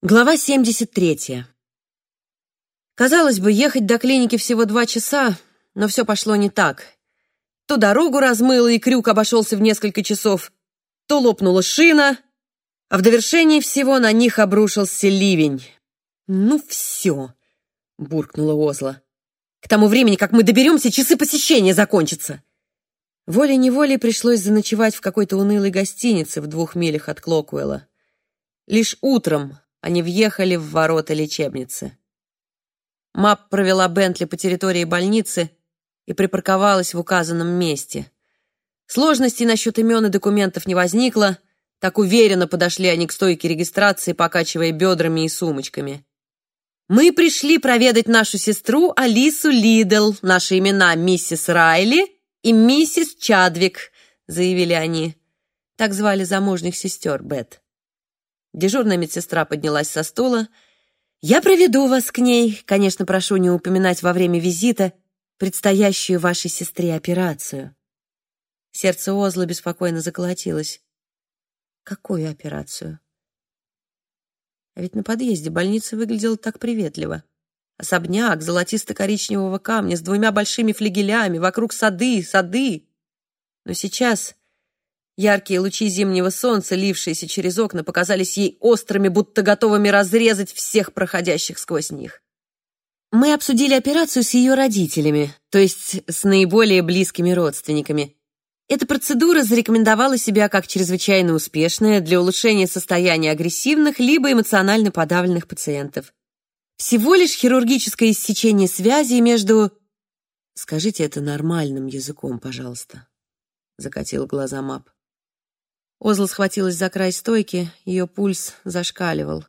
Глава 73. Казалось бы, ехать до клиники всего два часа, но все пошло не так. То дорогу размыло, и крюк обошелся в несколько часов, то лопнула шина, а в довершении всего на них обрушился ливень. «Ну все», — буркнула Озла. «К тому времени, как мы доберемся, часы посещения закончатся». Волей-неволей пришлось заночевать в какой-то унылой гостинице в двух милях от Клокуэлла. Лишь утром они въехали в ворота лечебницы. Мап провела Бентли по территории больницы и припарковалась в указанном месте. Сложностей насчет имен и документов не возникло, так уверенно подошли они к стойке регистрации, покачивая бедрами и сумочками. «Мы пришли проведать нашу сестру Алису Лидл, наши имена миссис Райли и миссис Чадвик», заявили они. Так звали замужних сестер Бет. Дежурная медсестра поднялась со стула. «Я проведу вас к ней. Конечно, прошу не упоминать во время визита предстоящую вашей сестре операцию». Сердце Озла беспокойно заколотилось. «Какую операцию?» А ведь на подъезде больница выглядела так приветливо. Особняк золотисто-коричневого камня с двумя большими флигелями, вокруг сады, сады. Но сейчас Яркие лучи зимнего солнца, лившиеся через окна, показались ей острыми, будто готовыми разрезать всех проходящих сквозь них. Мы обсудили операцию с ее родителями, то есть с наиболее близкими родственниками. Эта процедура зарекомендовала себя как чрезвычайно успешная для улучшения состояния агрессивных либо эмоционально подавленных пациентов. Всего лишь хирургическое иссечение связи между... Скажите это нормальным языком, пожалуйста, закатил глаза Мап. Озла схватилась за край стойки, ее пульс зашкаливал.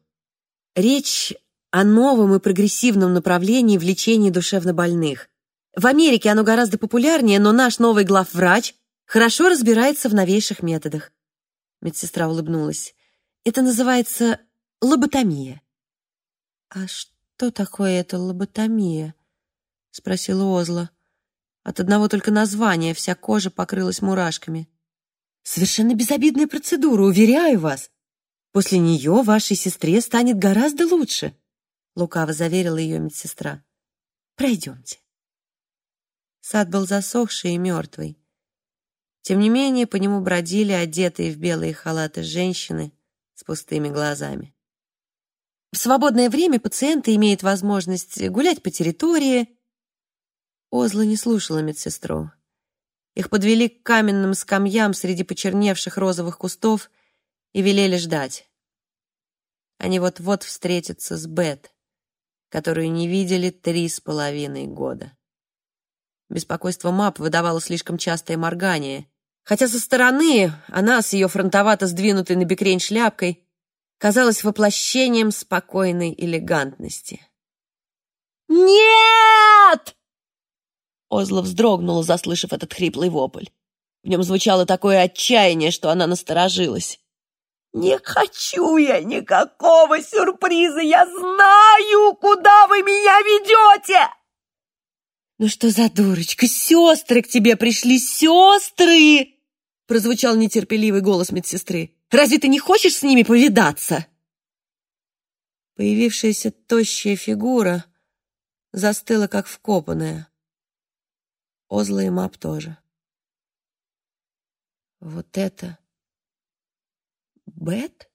Речь о новом и прогрессивном направлении в лечении душевнобольных. В Америке оно гораздо популярнее, но наш новый главврач хорошо разбирается в новейших методах. Медсестра улыбнулась. Это называется лоботомия. А что такое эта лоботомия? спросила Озла. От одного только названия вся кожа покрылась мурашками. Совершенно безобидная процедура, уверяю вас. После нее вашей сестре станет гораздо лучше, лукаво заверила ее медсестра. Пройдемте. Сад был засохший и мертвый. Тем не менее, по нему бродили одетые в белые халаты женщины с пустыми глазами. В свободное время пациенты имеют возможность гулять по территории. Озла не слушала медсестру. Их подвели к каменным скамьям среди почерневших розовых кустов и велели ждать. Они вот-вот встретятся с Бет, которую не видели три с половиной года. Беспокойство Мап выдавало слишком частое моргание, хотя со стороны она с ее фронтовато сдвинутой на бекрень шляпкой казалась воплощением спокойной элегантности. «Нет!» Озла вздрогнула, заслышав этот хриплый вопль. В нем звучало такое отчаяние, что она насторожилась. «Не хочу я никакого сюрприза! Я знаю, куда вы меня ведете!» «Ну что за дурочка? Сестры к тебе пришли, сестры!» Прозвучал нетерпеливый голос медсестры. «Разве ты не хочешь с ними повидаться?» Появившаяся тощая фигура застыла, как вкопанная. Озла и Мап тоже. Вот это... Бет?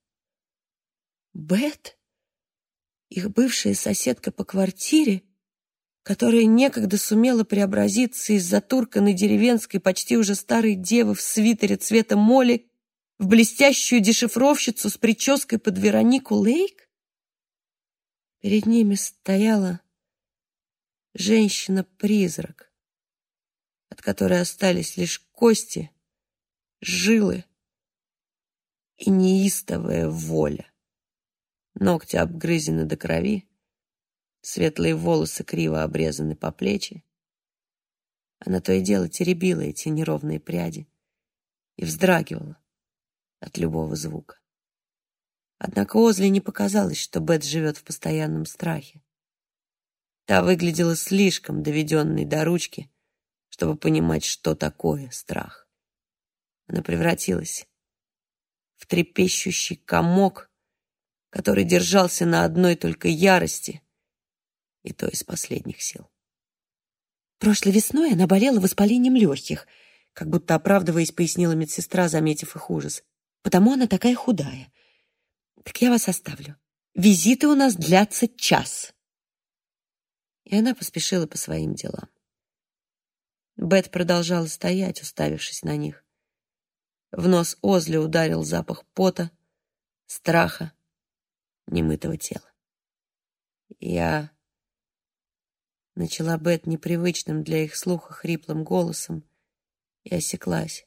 Бет? Их бывшая соседка по квартире, которая некогда сумела преобразиться из затурканной деревенской, почти уже старой девы в свитере цвета моли в блестящую дешифровщицу с прической под Веронику Лейк? Перед ними стояла женщина-призрак от которой остались лишь кости, жилы и неистовая воля. Ногти обгрызены до крови, светлые волосы криво обрезаны по плечи. Она то и дело теребила эти неровные пряди и вздрагивала от любого звука. Однако Озли не показалось, что Бет живет в постоянном страхе. Та выглядела слишком доведенной до ручки, чтобы понимать, что такое страх. Она превратилась в трепещущий комок, который держался на одной только ярости, и то из последних сил. Прошлой весной она болела воспалением легких, как будто оправдываясь, пояснила медсестра, заметив их ужас. Потому она такая худая. Так я вас оставлю. Визиты у нас длятся час. И она поспешила по своим делам. Бет продолжала стоять, уставившись на них. В нос Озли ударил запах пота, страха, немытого тела. Я начала Бет непривычным для их слуха хриплым голосом и осеклась.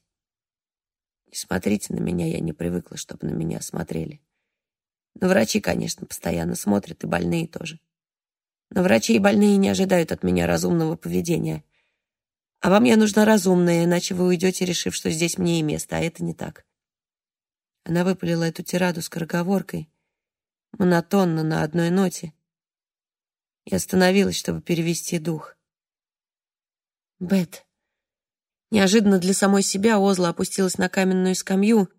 Не смотрите на меня, я не привыкла, чтобы на меня смотрели. Но врачи, конечно, постоянно смотрят, и больные тоже. Но врачи и больные не ожидают от меня разумного поведения. А вам я нужна разумная, иначе вы уйдете, решив, что здесь мне и место, а это не так. Она выпалила эту тираду скороговоркой, монотонно, на одной ноте, и остановилась, чтобы перевести дух. «Бет». Неожиданно для самой себя Озла опустилась на каменную скамью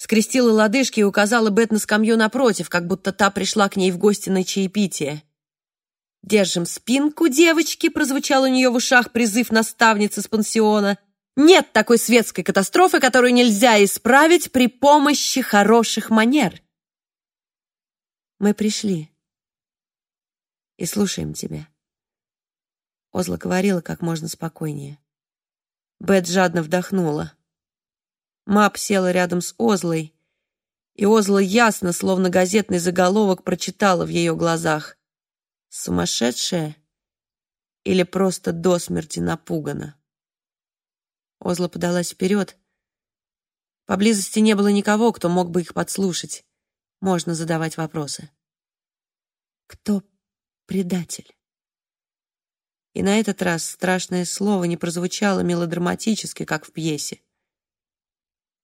скрестила лодыжки и указала Бет на скамью напротив, как будто та пришла к ней в гости на чаепитие. «Держим спинку, девочки!» — прозвучал у нее в ушах призыв наставницы с пансиона. «Нет такой светской катастрофы, которую нельзя исправить при помощи хороших манер!» «Мы пришли и слушаем тебя», — Озла говорила как можно спокойнее. Бет жадно вдохнула. Мап села рядом с Озлой, и Озла ясно, словно газетный заголовок, прочитала в ее глазах. Сумасшедшая или просто до смерти напугана? Озла подалась вперед. Поблизости не было никого, кто мог бы их подслушать. Можно задавать вопросы. Кто предатель? И на этот раз страшное слово не прозвучало мелодраматически, как в пьесе.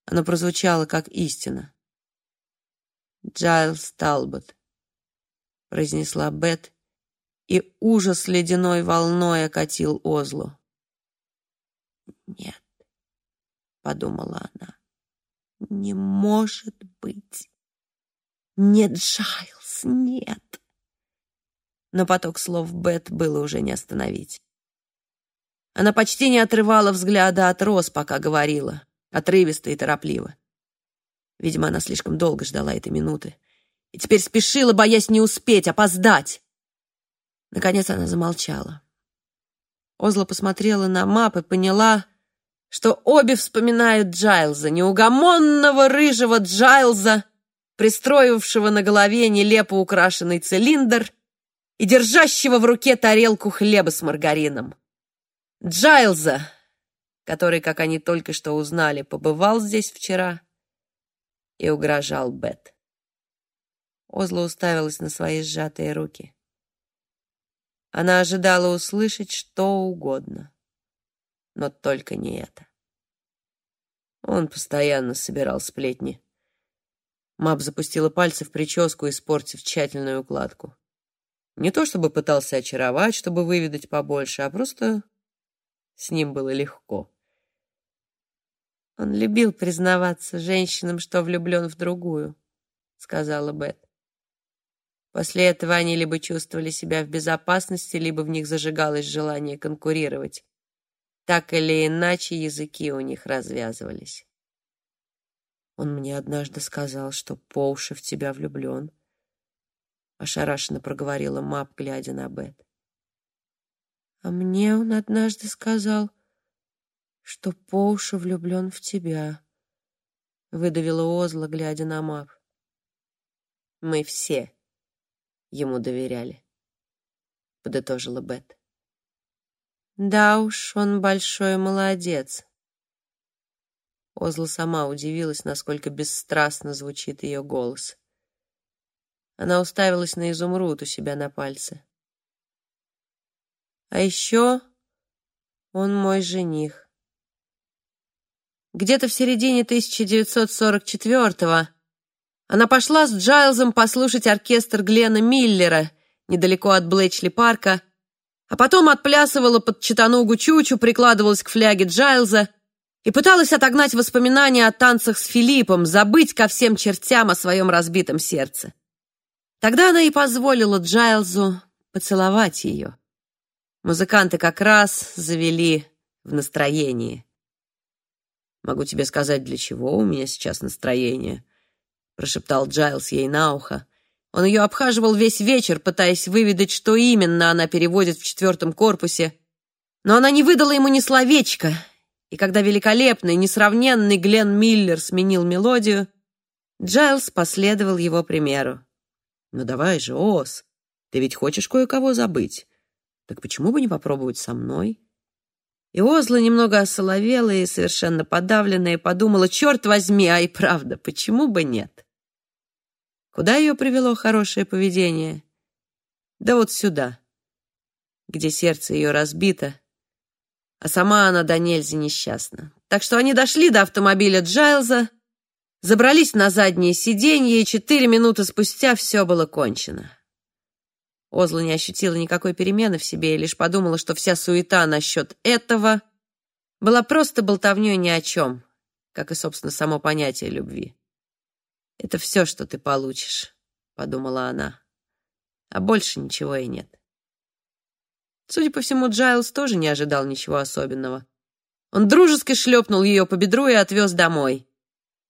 Оно прозвучало как истина. «Джайлс Талбот», — произнесла Бет, и ужас ледяной волной окатил Озлу. «Нет», — подумала она, — «не может быть! Нет, Джайлс, нет!» Но поток слов Бет было уже не остановить. Она почти не отрывала взгляда от роз, пока говорила отрывисто и торопливо. Видимо, она слишком долго ждала этой минуты и теперь спешила, боясь не успеть, опоздать. Наконец она замолчала. Озла посмотрела на мап и поняла, что обе вспоминают Джайлза, неугомонного рыжего Джайлза, пристроившего на голове нелепо украшенный цилиндр и держащего в руке тарелку хлеба с маргарином. Джайлза, который, как они только что узнали, побывал здесь вчера и угрожал Бет. Озла уставилась на свои сжатые руки. Она ожидала услышать что угодно, но только не это. Он постоянно собирал сплетни. Мап запустила пальцы в прическу, испортив тщательную укладку. Не то чтобы пытался очаровать, чтобы выведать побольше, а просто с ним было легко. Он любил признаваться женщинам, что влюблен в другую, сказала Бет. После этого они либо чувствовали себя в безопасности, либо в них зажигалось желание конкурировать. Так или иначе языки у них развязывались. Он мне однажды сказал, что по уши в тебя влюблен. Ошарашенно проговорила Мап, глядя на Бет. А мне он однажды сказал, что по уши влюблен в тебя», — выдавила Озла, глядя на мап. «Мы все ему доверяли», — подытожила Бет. «Да уж, он большой молодец». Озла сама удивилась, насколько бесстрастно звучит ее голос. Она уставилась на изумруд у себя на пальце. «А еще он мой жених». Где-то в середине 1944-го она пошла с Джайлзом послушать оркестр Глена Миллера недалеко от Блэчли-парка, а потом отплясывала под Читанугу Чучу, прикладывалась к фляге Джайлза и пыталась отогнать воспоминания о танцах с Филиппом, забыть ко всем чертям о своем разбитом сердце. Тогда она и позволила Джайлзу поцеловать ее. Музыканты как раз завели в настроении. «Могу тебе сказать, для чего у меня сейчас настроение», — прошептал Джайлз ей на ухо. Он ее обхаживал весь вечер, пытаясь выведать, что именно она переводит в четвертом корпусе. Но она не выдала ему ни словечка, и когда великолепный, несравненный Глен Миллер сменил мелодию, Джайлз последовал его примеру. «Ну давай же, Ос, ты ведь хочешь кое-кого забыть. Так почему бы не попробовать со мной?» И Озла немного осоловела и совершенно подавленная подумала, черт возьми, а и правда, почему бы нет? Куда ее привело хорошее поведение? Да вот сюда, где сердце ее разбито, а сама она до нельзя несчастна. Так что они дошли до автомобиля Джайлза, забрались на заднее сиденье, и четыре минуты спустя все было кончено. Озла не ощутила никакой перемены в себе и лишь подумала, что вся суета насчет этого была просто болтовней ни о чем, как и, собственно, само понятие любви. «Это все, что ты получишь», — подумала она, — «а больше ничего и нет». Судя по всему, Джайлз тоже не ожидал ничего особенного. Он дружески шлепнул ее по бедру и отвез домой.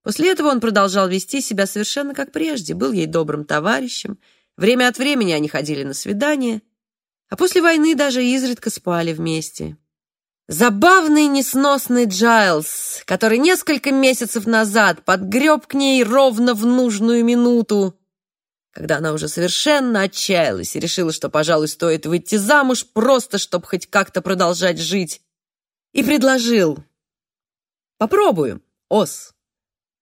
После этого он продолжал вести себя совершенно как прежде, был ей добрым товарищем. Время от времени они ходили на свидания, а после войны даже изредка спали вместе. Забавный несносный Джайлз, который несколько месяцев назад подгреб к ней ровно в нужную минуту, когда она уже совершенно отчаялась и решила, что, пожалуй, стоит выйти замуж, просто чтобы хоть как-то продолжать жить, и предложил. «Попробуем, Ос.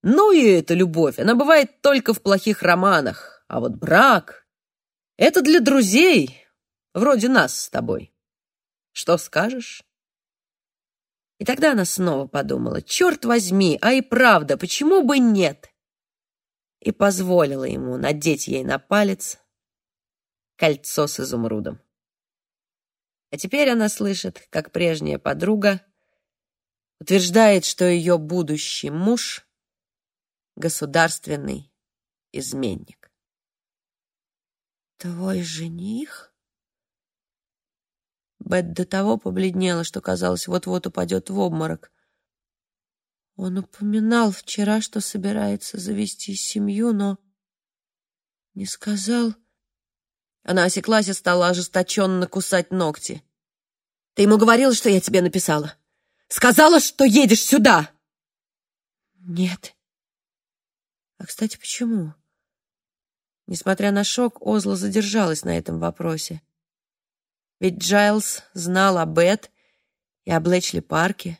Ну и эта любовь, она бывает только в плохих романах, а вот брак — это для друзей, вроде нас с тобой. Что скажешь?» И тогда она снова подумала, черт возьми, а и правда, почему бы нет? и позволила ему надеть ей на палец кольцо с изумрудом. А теперь она слышит, как прежняя подруга утверждает, что ее будущий муж — государственный изменник. «Твой жених?» Бет до того побледнела, что казалось, вот-вот упадет в обморок. Он упоминал вчера, что собирается завести семью, но не сказал. Она осеклась и стала ожесточенно кусать ногти. «Ты ему говорила, что я тебе написала? Сказала, что едешь сюда?» «Нет». «А, кстати, почему?» Несмотря на шок, Озла задержалась на этом вопросе. Ведь Джайлз знал о Бет и о Блэчли Парке.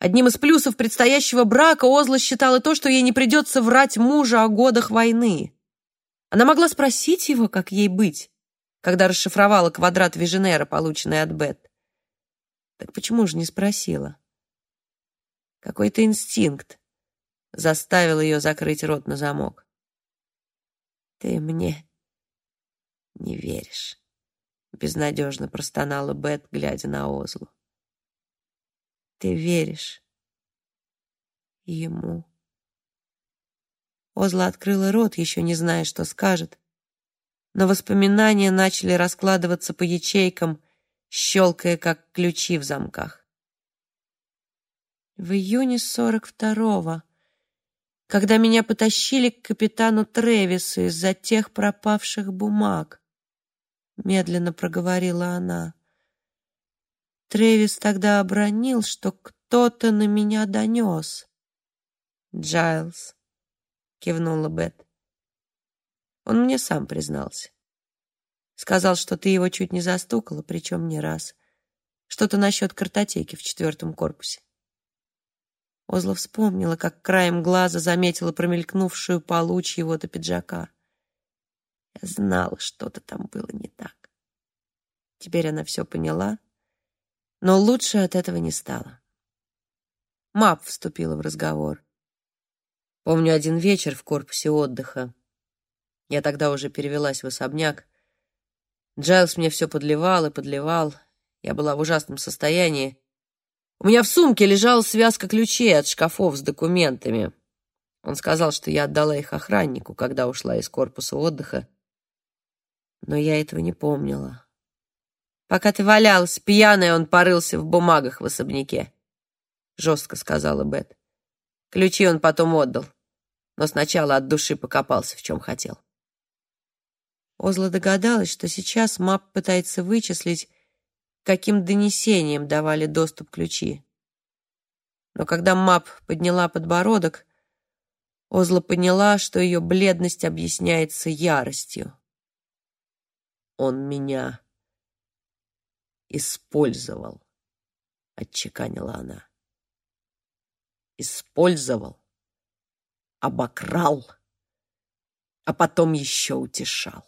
Одним из плюсов предстоящего брака Озла считала то, что ей не придется врать мужу о годах войны. Она могла спросить его, как ей быть, когда расшифровала квадрат Виженера, полученный от Бет. Так почему же не спросила? Какой-то инстинкт заставил ее закрыть рот на замок. «Ты мне не веришь», — безнадежно простонала Бет, глядя на Озлу ты веришь ему. Озла открыла рот, еще не зная, что скажет, но воспоминания начали раскладываться по ячейкам, щелкая, как ключи в замках. В июне сорок второго, когда меня потащили к капитану Тревису из-за тех пропавших бумаг, медленно проговорила она. Тревис тогда обронил, что кто-то на меня донес. «Джайлз», — кивнула Бет. Он мне сам признался. Сказал, что ты его чуть не застукала, причем не раз. Что-то насчет картотеки в четвертом корпусе. Озла вспомнила, как краем глаза заметила промелькнувшую получ его-то пиджака. Я знала, что-то там было не так. Теперь она все поняла но лучше от этого не стало. Мап вступила в разговор. Помню один вечер в корпусе отдыха. Я тогда уже перевелась в особняк. Джайлс мне все подливал и подливал. Я была в ужасном состоянии. У меня в сумке лежала связка ключей от шкафов с документами. Он сказал, что я отдала их охраннику, когда ушла из корпуса отдыха. Но я этого не помнила. Пока ты валялась пьяная, он порылся в бумагах в особняке. Жестко сказала Бет. Ключи он потом отдал, но сначала от души покопался, в чем хотел. Озла догадалась, что сейчас Мап пытается вычислить, каким донесением давали доступ ключи. Но когда Мап подняла подбородок, Озла поняла, что ее бледность объясняется яростью. «Он меня использовал», — отчеканила она. «Использовал, обокрал, а потом еще утешал.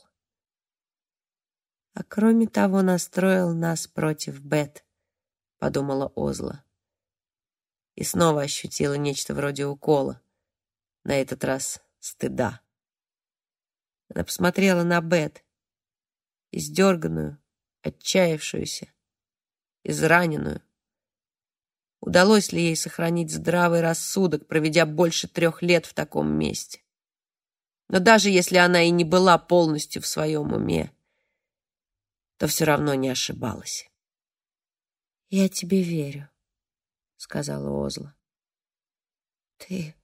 А кроме того, настроил нас против Бет», — подумала Озла. И снова ощутила нечто вроде укола на этот раз стыда. Она посмотрела на Бет, издерганную, отчаявшуюся, израненную. Удалось ли ей сохранить здравый рассудок, проведя больше трех лет в таком месте? Но даже если она и не была полностью в своем уме, то все равно не ошибалась. «Я тебе верю», — сказала Озла. «Ты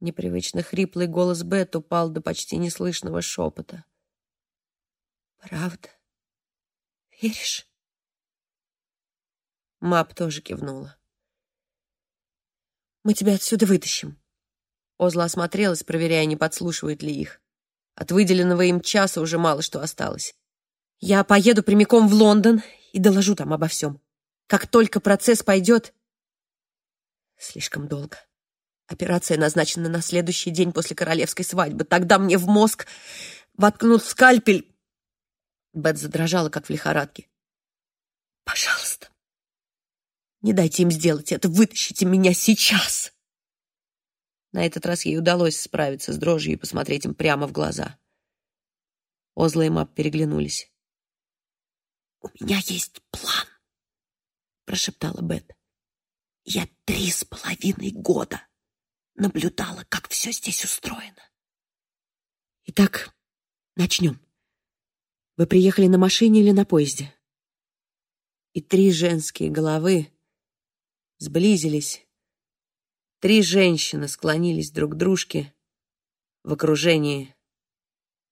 Непривычно хриплый голос Бет упал до почти неслышного шепота. «Правда? Веришь?» Мап тоже кивнула. «Мы тебя отсюда вытащим». Озла осмотрелась, проверяя, не подслушивают ли их. От выделенного им часа уже мало что осталось. «Я поеду прямиком в Лондон и доложу там обо всем. Как только процесс пойдет...» «Слишком долго. Операция назначена на следующий день после королевской свадьбы. Тогда мне в мозг воткнут скальпель. Бет задрожала, как в лихорадке. Пожалуйста, не дайте им сделать это. Вытащите меня сейчас. На этот раз ей удалось справиться с дрожью и посмотреть им прямо в глаза. Озла и Мап переглянулись. «У меня есть план», — прошептала Бет. «Я три с половиной года наблюдала, как все здесь устроено. Итак, начнем. Вы приехали на машине или на поезде? И три женские головы сблизились. Три женщины склонились друг к дружке в окружении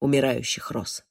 умирающих роз.